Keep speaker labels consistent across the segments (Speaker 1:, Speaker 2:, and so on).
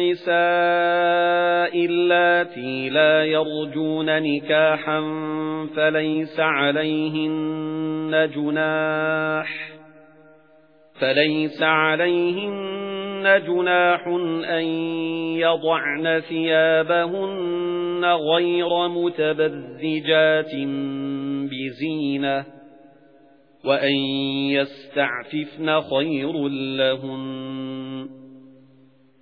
Speaker 1: النِّسَاءِ اللَّاتِي لَا يَرْجُونَ نِكَاحًا فَلَيْسَ عَلَيْهِنَّ جُنَاحٌ فَلَيْسَ عَلَيْهِنَّ جُنَاحٌ أَن يَضَعْنَ ثِيَابَهُنَّ غَيْرَ مُتَبَرِّجَاتٍ بِزِينَةٍ وَأَن يَسْتَعْفِفْنَ خَيْرٌ لَّهُنَّ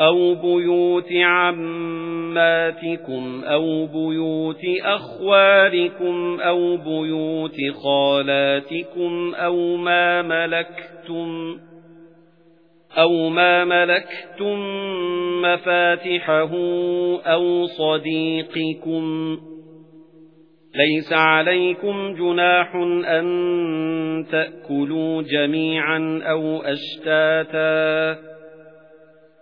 Speaker 1: أَوْ بُيُوتِ عَمَّاتِكُمْ أَوْ بُيُوتِ أَخْوَالِكُمْ أَوْ بُيُوتِ خَالَاتِكُمْ أَوْ مَا مَلَكْتُمْ أَوْ مَا مَلَكْتُمْ مَفَاتِحَهُ أَوْ صَدِيقِكُمْ لَيْسَ عَلَيْكُمْ جُنَاحٌ أَن تَأْكُلُوا جَمِيعًا أَوْ أَشْتَاتًا